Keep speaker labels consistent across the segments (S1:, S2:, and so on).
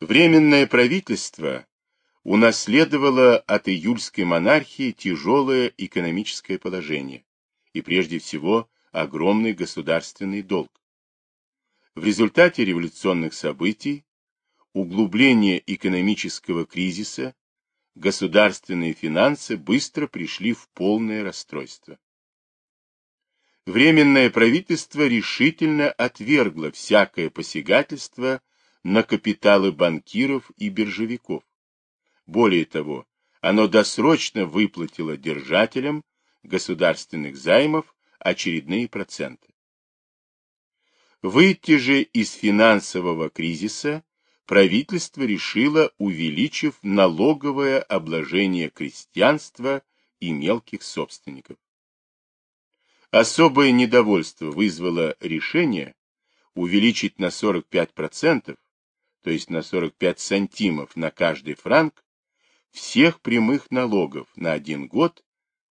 S1: Временное правительство унаследовало от июльской монархии тяжелое экономическое положение и прежде всего огромный государственный долг. В результате революционных событий, углубления экономического кризиса, государственные финансы быстро пришли в полное расстройство. Временное правительство решительно отвергло всякое посягательство на капиталы банкиров и биржевиков. Более того, оно досрочно выплатило держателям государственных займов очередные проценты. Выйти же из финансового кризиса правительство решило, увеличив налоговое обложение крестьянства и мелких собственников. Особое недовольство вызвало решение увеличить на 45%, то есть на 45 сантимов на каждый франк, всех прямых налогов на один год,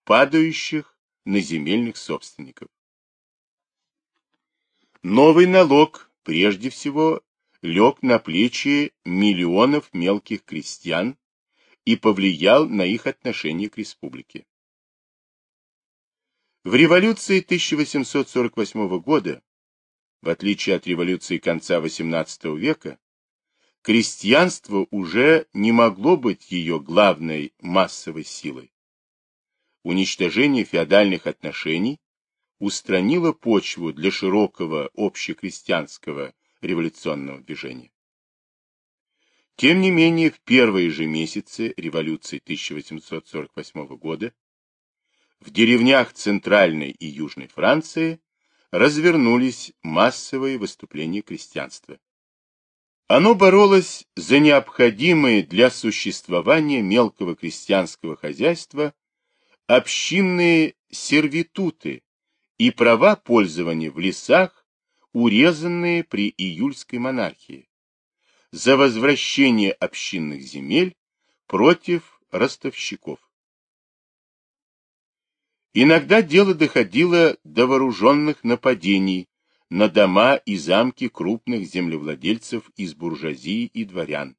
S1: падающих на земельных собственников. Новый налог, прежде всего, лег на плечи миллионов мелких крестьян и повлиял на их отношение к республике. В революции 1848 года, в отличие от революции конца XVIII века, крестьянство уже не могло быть ее главной массовой силой. Уничтожение феодальных отношений устранило почву для широкого общекрестьянского революционного движения. Тем не менее, в первые же месяцы революции 1848 года в деревнях Центральной и Южной Франции развернулись массовые выступления крестьянства. Оно боролось за необходимые для существования мелкого крестьянского хозяйства общинные сервитуты и права пользования в лесах, урезанные при июльской монархии, за возвращение общинных земель против ростовщиков. Иногда дело доходило до вооруженных нападений на дома и замки крупных землевладельцев из буржуазии и дворян,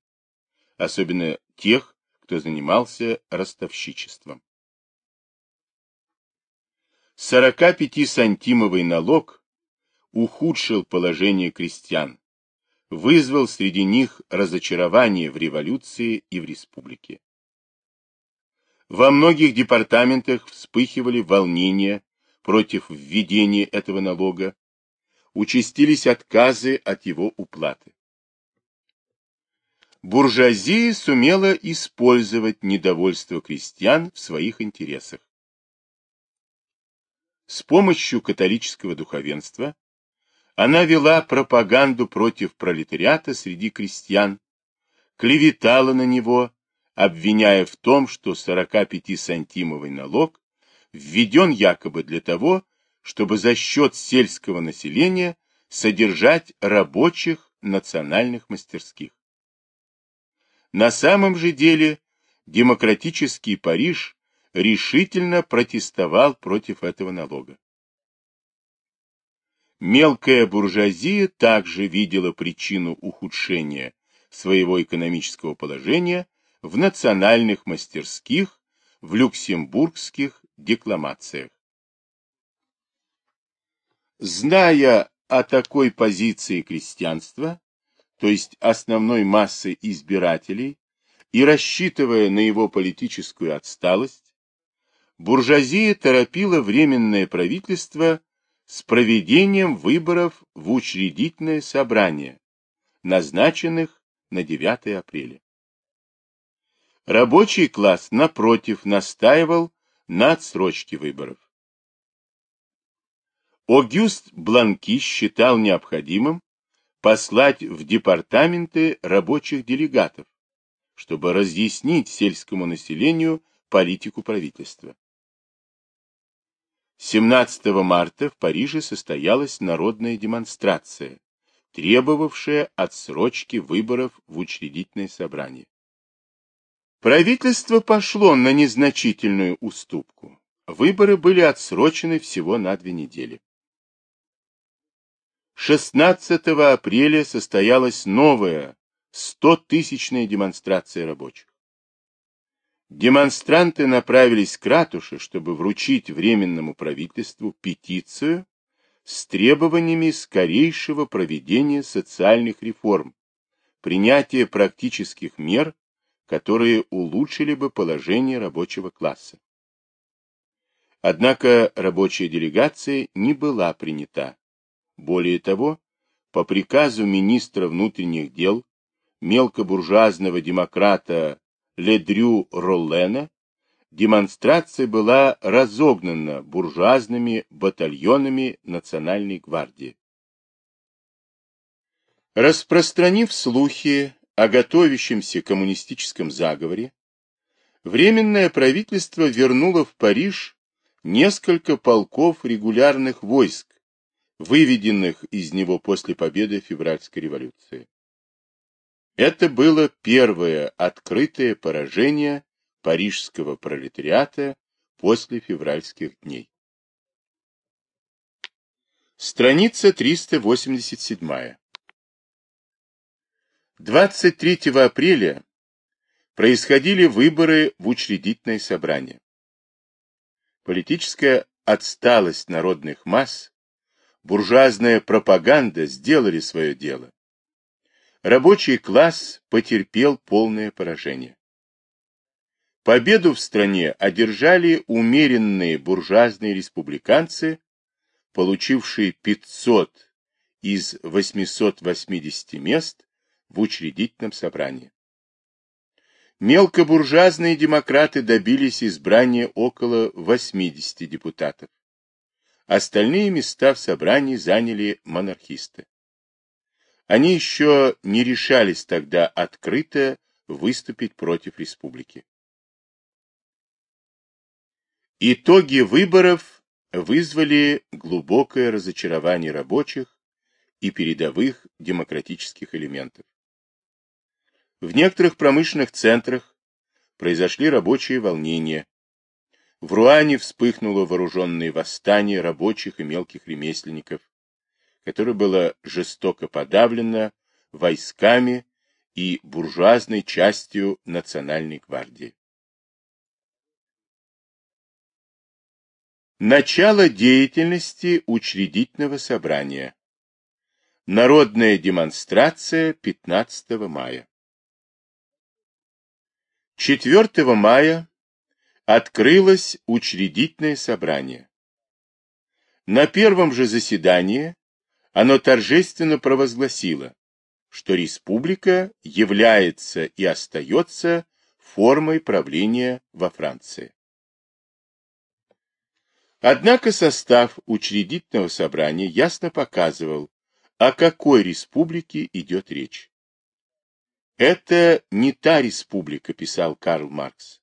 S1: особенно тех, кто занимался ростовщичеством. 45-сантимовый налог ухудшил положение крестьян, вызвал среди них разочарование в революции и в республике. Во многих департаментах вспыхивали волнения против введения этого налога, участились отказы от его уплаты. Буржуазия сумела использовать недовольство крестьян в своих интересах. С помощью католического духовенства она вела пропаганду против пролетариата среди крестьян, клеветала на него, обвиняя в том, что 45-сантимовый налог введен якобы для того, чтобы за счет сельского населения содержать рабочих национальных мастерских. На самом же деле демократический Париж решительно протестовал против этого налога. Мелкая буржуазия также видела причину ухудшения своего экономического положения в национальных мастерских, в люксембургских декламациях. Зная о такой позиции крестьянства, то есть основной массы избирателей, и рассчитывая на его политическую отсталость, буржуазия торопила Временное правительство с проведением выборов в учредительное собрание, назначенных на 9 апреля. Рабочий класс, напротив, настаивал на отсрочке выборов. Огюст Бланки считал необходимым послать в департаменты рабочих делегатов, чтобы разъяснить сельскому населению политику правительства. 17 марта в Париже состоялась народная демонстрация, требовавшая отсрочки выборов в учредительное собрание. Правительство пошло на незначительную уступку. Выборы были отсрочены всего на две недели. 16 апреля состоялось новое 100-тысячная демонстрация рабочих. Демонстранты направились к ратуше, чтобы вручить Временному правительству петицию с требованиями скорейшего проведения социальных реформ, принятия практических мер, которые улучшили бы положение рабочего класса. Однако рабочая делегация не была принята. Более того, по приказу министра внутренних дел мелкобуржуазного демократа Ледрю Роллена, демонстрация была разогнана буржуазными батальонами Национальной гвардии. Распространив слухи о готовящемся коммунистическом заговоре, Временное правительство вернуло в Париж несколько полков регулярных войск, выведенных из него после победы февральской революции. Это было первое открытое поражение парижского пролетариата после февральских дней. Страница 387. 23 апреля происходили выборы в учредительное собрание. Политическая отсталость народных масс, буржуазная пропаганда сделали свое дело рабочий класс потерпел полное поражение. Победу в стране одержали умеренные буржуазные республиканцы, получившие 500 из 880 мест в учредительном собрании. Мелкобуржуазные демократы добились избрания около 80 депутатов. Остальные места в собрании заняли монархисты. Они еще не решались тогда открыто выступить против республики. Итоги выборов вызвали глубокое разочарование рабочих и передовых демократических элементов. В некоторых промышленных центрах произошли рабочие волнения. В Руане вспыхнуло вооруженное восстание рабочих и мелких ремесленников которое было жестоко подавлено войсками и буржуазной частью Национальной гвардии. Начало деятельности учредительного собрания. Народная демонстрация 15 мая. 4 мая открылось учредительное собрание. На первом же заседании оно торжественно провозгласило, что республика является и остается формой правления во Франции. Однако состав учредительного собрания ясно показывал, о какой республике идет речь. Это не та республика, писал Карл Маркс,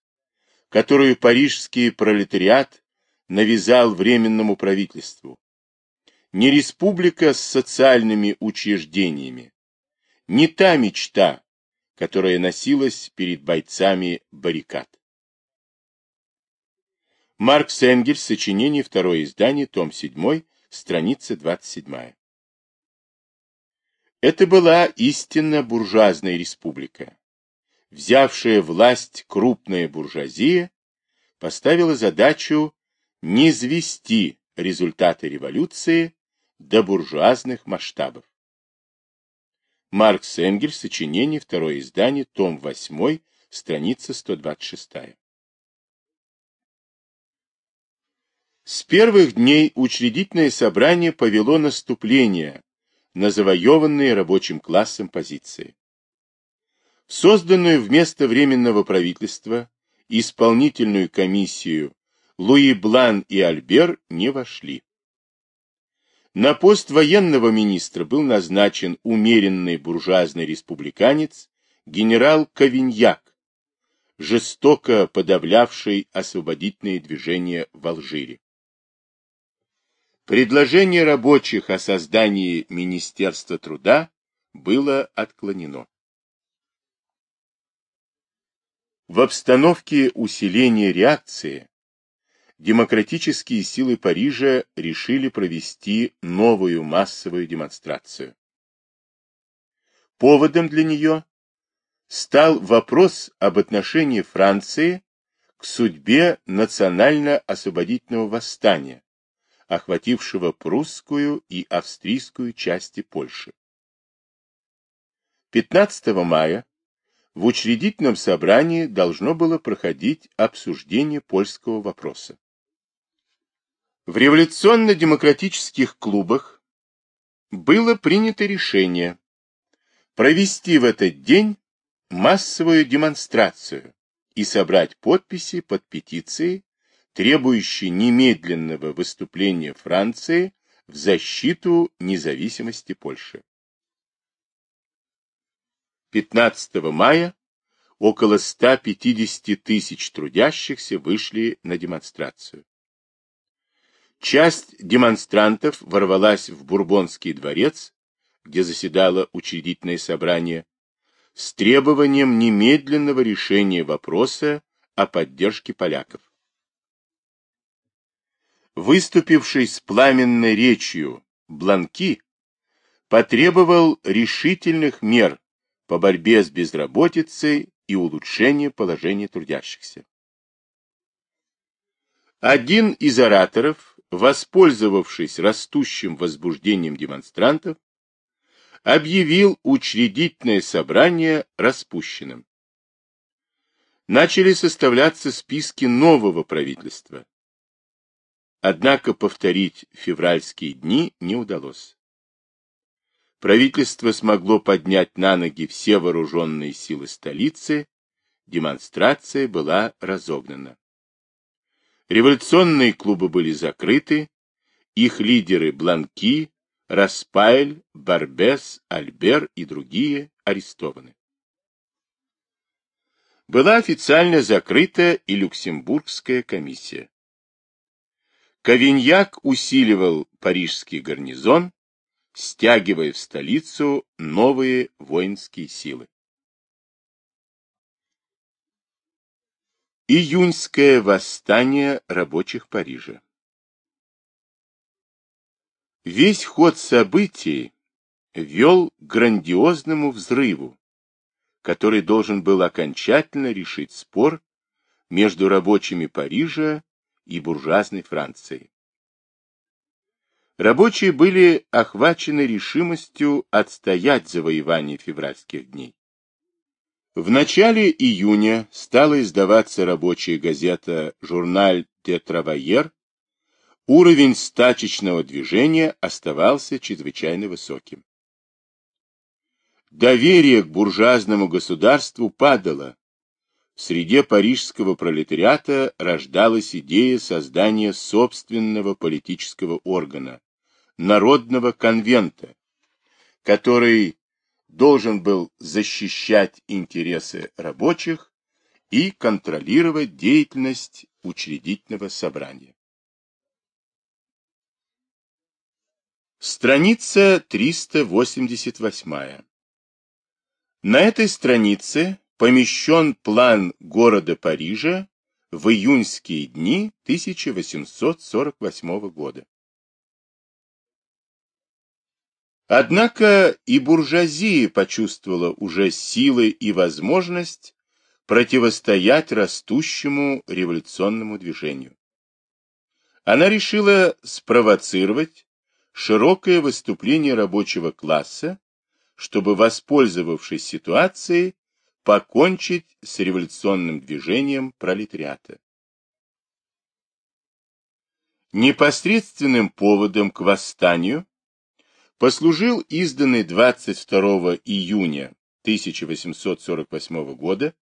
S1: которую парижский пролетариат навязал временному правительству, не республика с социальными учреждениями, не та мечта, которая носилась перед бойцами баррикад. Маркс Энгельс, сочинение, второе издание, том 7, страница 27. Это была истинно буржуазная республика. Взявшая власть крупная буржуазия поставила задачу не звести результаты революции до буржуазных масштабов. Маркс Энгельс, сочинение, второе издание, том 8, страница 126. С первых дней учредительное собрание повело наступление на завоеванные рабочим классом позиции. В созданную вместо Временного правительства исполнительную комиссию Луи Блан и Альбер не вошли. На пост военного министра был назначен умеренный буржуазный республиканец генерал Кавиньяк, жестоко подавлявший освободительные движения в Алжире. Предложение рабочих о создании Министерства труда было отклонено. В обстановке усиления реакции демократические силы Парижа решили провести новую массовую демонстрацию. Поводом для нее стал вопрос об отношении Франции к судьбе национально-освободительного восстания, охватившего прусскую и австрийскую части Польши. 15 мая в учредительном собрании должно было проходить обсуждение польского вопроса. В революционно-демократических клубах было принято решение провести в этот день массовую демонстрацию и собрать подписи под петицией, требующей немедленного выступления Франции в защиту независимости Польши. 15 мая около 150 тысяч трудящихся вышли на демонстрацию. Часть демонстрантов ворвалась в Бурбонский дворец, где заседало учредительное собрание, с требованием немедленного решения вопроса о поддержке поляков. Выступивший с пламенной речью Бланки потребовал решительных мер по борьбе с безработицей и улучшению положения трудящихся. Один из ораторов, воспользовавшись растущим возбуждением демонстрантов, объявил учредительное собрание распущенным. Начали составляться списки нового правительства. Однако повторить февральские дни не удалось. Правительство смогло поднять на ноги все вооруженные силы столицы, демонстрация была разогнана. Революционные клубы были закрыты, их лидеры Бланки, Распайль, Барбес, Альбер и другие арестованы. Была официально закрыта и Люксембургская комиссия. Кавиньяк усиливал парижский гарнизон, стягивая в столицу новые воинские силы. Июньское восстание рабочих Парижа Весь ход событий вел к грандиозному взрыву, который должен был окончательно решить спор между рабочими Парижа и буржуазной Францией. Рабочие были охвачены решимостью отстоять завоевание февральских дней. В начале июня стала издаваться рабочая газета «Журналь де Травайер», уровень стачечного движения оставался чрезвычайно высоким. Доверие к буржуазному государству падало. В среде парижского пролетариата рождалась идея создания собственного политического органа, народного конвента, который должен был защищать интересы рабочих и контролировать деятельность учредительного собрания. Страница 388. На этой странице помещен план города Парижа в июньские дни 1848 года. Однако и буржуазия почувствовала уже силы и возможность противостоять растущему революционному движению. Она решила спровоцировать широкое выступление рабочего класса, чтобы, воспользовавшись ситуацией, покончить с революционным движением пролетариата. Непосредственным поводом к восстанию послужил изданный 22 июня 1848 года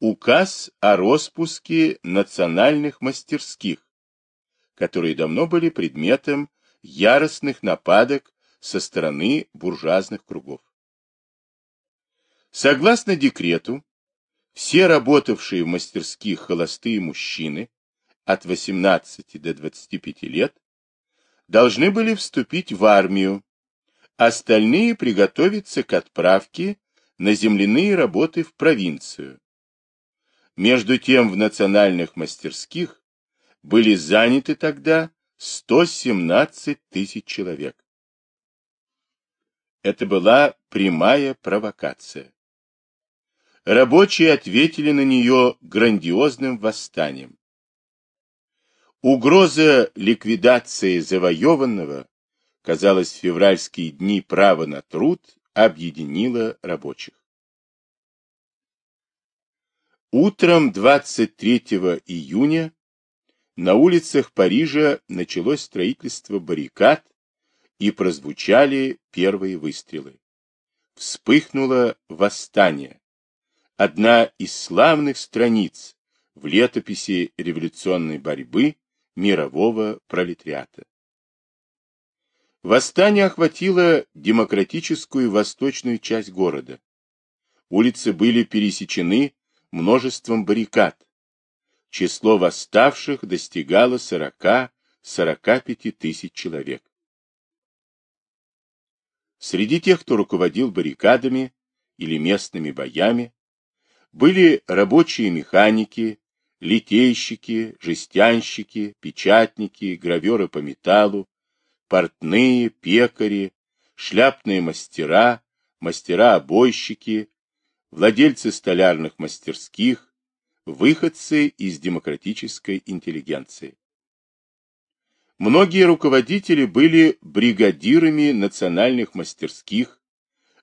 S1: указ о распуске национальных мастерских, которые давно были предметом яростных нападок со стороны буржуазных кругов. Согласно декрету, все работавшие в мастерских холостые мужчины от 18 до 25 лет должны были вступить в армию, остальные приготовиться к отправке на земляные работы в провинцию. Между тем в национальных мастерских были заняты тогда 117 тысяч человек. Это была прямая провокация. рабочие ответили на нее грандиозным восстанием. Угроза ликвидации завоеванного, казалось, февральские дни права на труд объединила рабочих. Утром 23 июня на улицах Парижа началось строительство баррикад и прозвучали первые выстрелы. Вспыхнуло восстание. Одна из славных страниц в летописи революционной борьбы мирового пролетариата. Восстание охватило демократическую восточную часть города. Улицы были пересечены множеством баррикад. Число восставших достигало 40-45 тысяч человек. Среди тех, кто руководил баррикадами или местными боями, были рабочие механики, литейщики, жестянщики, печатники, граверы по металлу, портные, пекари, шляпные мастера, мастера-обойщики, владельцы столярных мастерских, выходцы из демократической интеллигенции. Многие руководители были бригадирами национальных мастерских,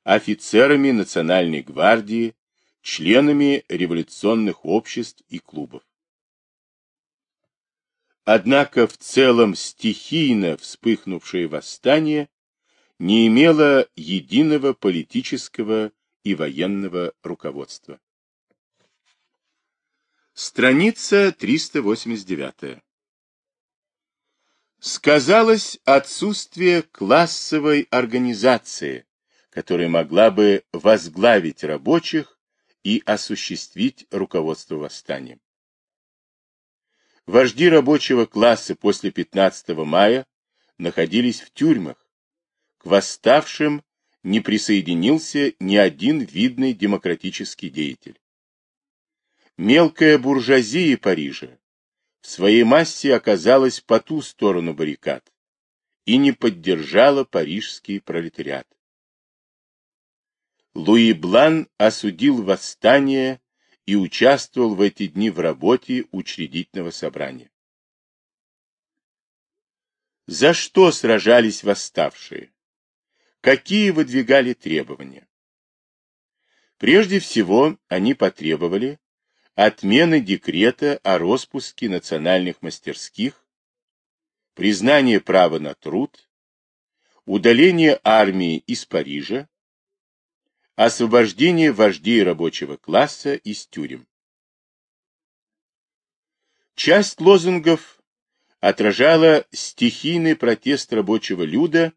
S1: офицерами национальной гвардии, членами революционных обществ и клубов. Однако в целом стихийно вспыхнувшее восстание не имело единого политического и военного руководства. Страница 389. Сказалось отсутствие классовой организации, которая могла бы возглавить рабочих и осуществить руководство восстанием. Вожди рабочего класса после 15 мая находились в тюрьмах. К восставшим не присоединился ни один видный демократический деятель. Мелкая буржуазия Парижа в своей массе оказалась по ту сторону баррикад и не поддержала парижский пролетариат. Луи Блан осудил восстание и участвовал в эти дни в работе учредительного собрания. За что сражались восставшие? Какие выдвигали требования? Прежде всего, они потребовали отмены декрета о распуске национальных мастерских, признание права на труд, удаление армии из Парижа, освобождение вождей рабочего класса из тюрем. Часть лозунгов отражала стихийный протест рабочего люда,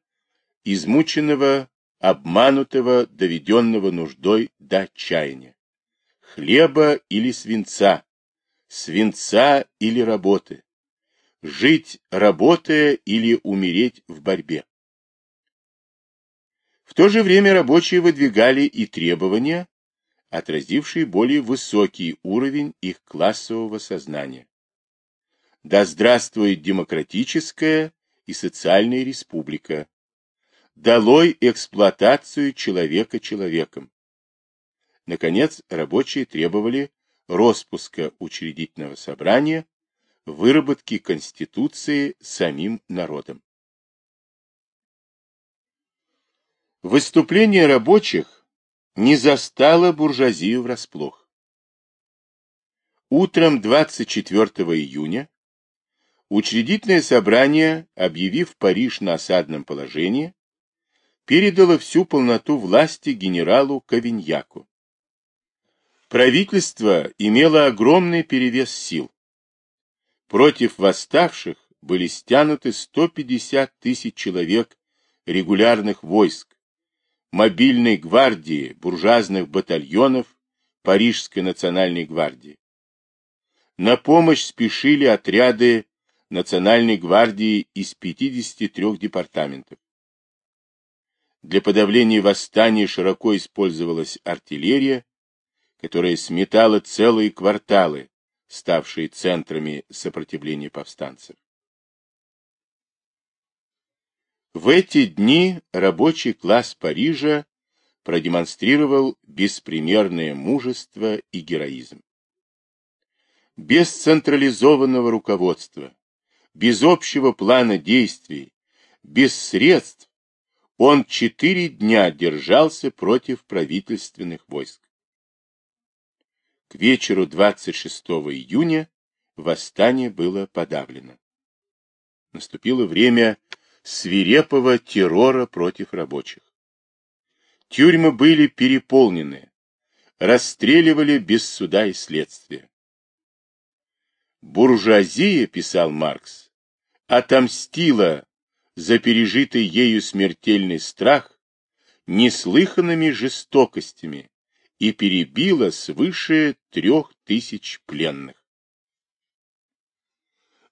S1: измученного, обманутого, доведенного нуждой до отчаяния. Хлеба или свинца, свинца или работы, жить работая или умереть в борьбе. В то же время рабочие выдвигали и требования, отразившие более высокий уровень их классового сознания. Да здравствует демократическая и социальная республика! Долой эксплуатацию человека человеком! Наконец, рабочие требовали распуска учредительного собрания, выработки Конституции самим народом. Выступление рабочих не застало буржуазию врасплох. Утром 24 июня учредительное собрание, объявив Париж на осадном положении, передало всю полноту власти генералу Кавиньяку. Правительство имело огромный перевес сил. Против восставших были стянуты 150 тысяч человек регулярных войск, мобильной гвардии, буржуазных батальонов Парижской национальной гвардии. На помощь спешили отряды национальной гвардии из 53 департаментов. Для подавления восстания широко использовалась артиллерия, которая сметала целые кварталы, ставшие центрами сопротивления повстанцев. В эти дни рабочий класс Парижа продемонстрировал беспримерное мужество и героизм. Без централизованного руководства, без общего плана действий, без средств, он четыре дня держался против правительственных войск. К вечеру 26 июня восстание было подавлено. Наступило время свирепого террора против рабочих. Тюрьмы были переполнены, расстреливали без суда и следствия. Буржуазия, писал Маркс, отомстила за пережитый ею смертельный страх неслыханными жестокостями и перебила свыше трех тысяч пленных.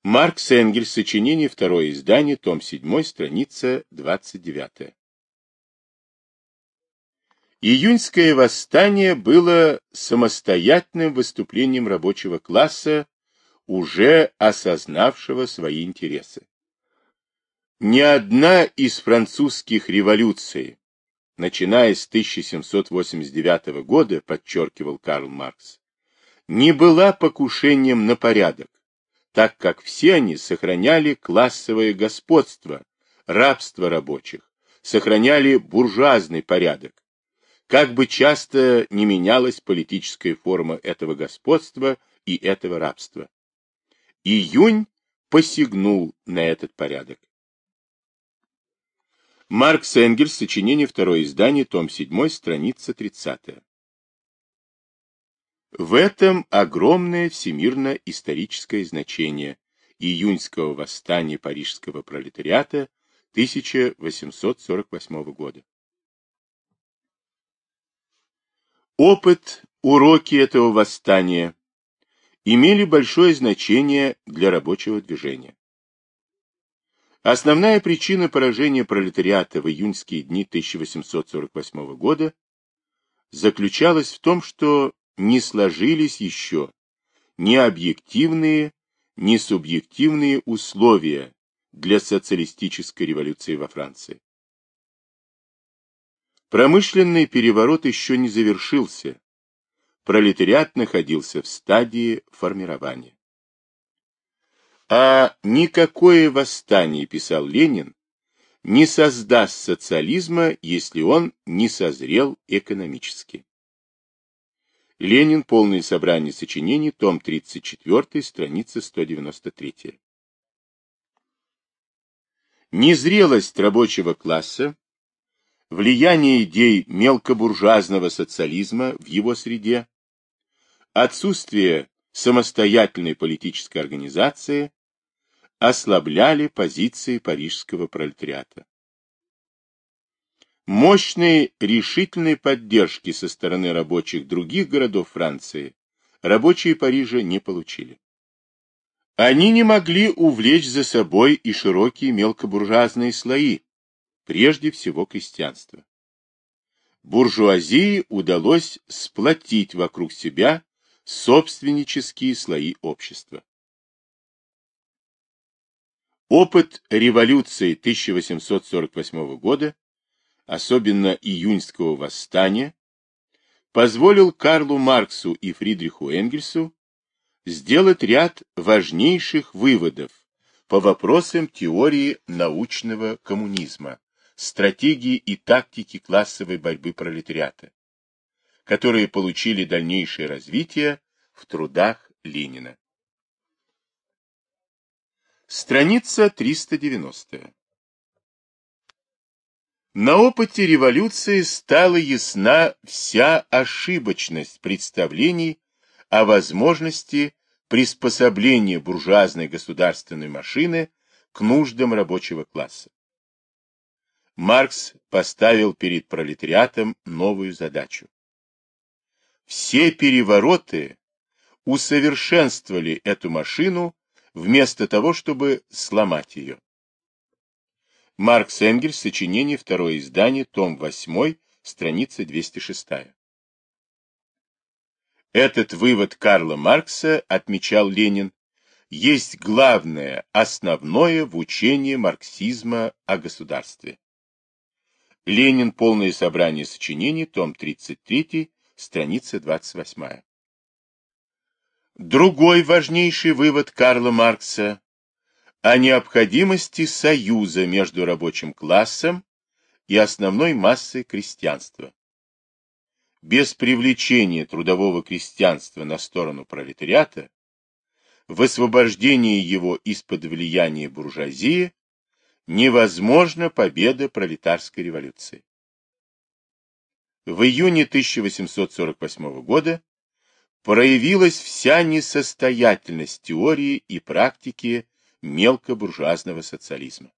S1: Маркс Энгельс, сочинение, второе издание, том 7, страница 29. Июньское восстание было самостоятельным выступлением рабочего класса, уже осознавшего свои интересы. Ни одна из французских революций, начиная с 1789 года, подчеркивал Карл Маркс, не была покушением на порядок, так как все они сохраняли классовое господство, рабство рабочих, сохраняли буржуазный порядок, как бы часто не менялась политическая форма этого господства и этого рабства. Июнь посягнул на этот порядок. Маркс Энгельс, сочинение, второе издание, том 7, страница 30. В этом огромное всемирно-историческое значение июньского восстания парижского пролетариата 1848 года. Опыт, уроки этого восстания имели большое значение для рабочего движения. Основная причина поражения пролетариата в июньские дни 1848 года заключалась в том, что не сложились еще ни объективные, ни субъективные условия для социалистической революции во Франции. Промышленный переворот еще не завершился. Пролетариат находился в стадии формирования. А никакое восстание, писал Ленин, не создаст социализма, если он не созрел экономически. Ленин. Полное собрание сочинений. Том 34. Страница 193. Незрелость рабочего класса, влияние идей мелкобуржуазного социализма в его среде, отсутствие самостоятельной политической организации ослабляли позиции парижского пролетариата. Мощной решительной поддержки со стороны рабочих других городов Франции рабочие Парижа не получили. Они не могли увлечь за собой и широкие мелкобуржуазные слои, прежде всего крестьянство. Буржуазии удалось сплотить вокруг себя собственнические слои общества. Опыт революции 1848 года, особенно июньского восстания, позволил Карлу Марксу и Фридриху Энгельсу сделать ряд важнейших выводов по вопросам теории научного коммунизма, стратегии и тактики классовой борьбы пролетариата, которые получили дальнейшее развитие в трудах Ленина. Страница 390. На опыте революции стала ясна вся ошибочность представлений о возможности приспособления буржуазной государственной машины к нуждам рабочего класса. Маркс поставил перед пролетариатом новую задачу. Все перевороты усовершенствовали эту машину вместо того, чтобы сломать ее. Маркс Энгельс, сочинение, второе издание, том 8, страница 206. Этот вывод Карла Маркса, отмечал Ленин, есть главное, основное в учении марксизма о государстве. Ленин. Полное собрание сочинений. Том 33. Страница 28. Другой важнейший вывод Карла Маркса о необходимости союза между рабочим классом и основной массой крестьянства. Без привлечения трудового крестьянства на сторону пролетариата, высвобождения его из-под влияния буржуазии, невозможна победа пролетарской революции. В июне 1848 года проявилась вся несостоятельность теории и практики мелкобуржуазного социализма.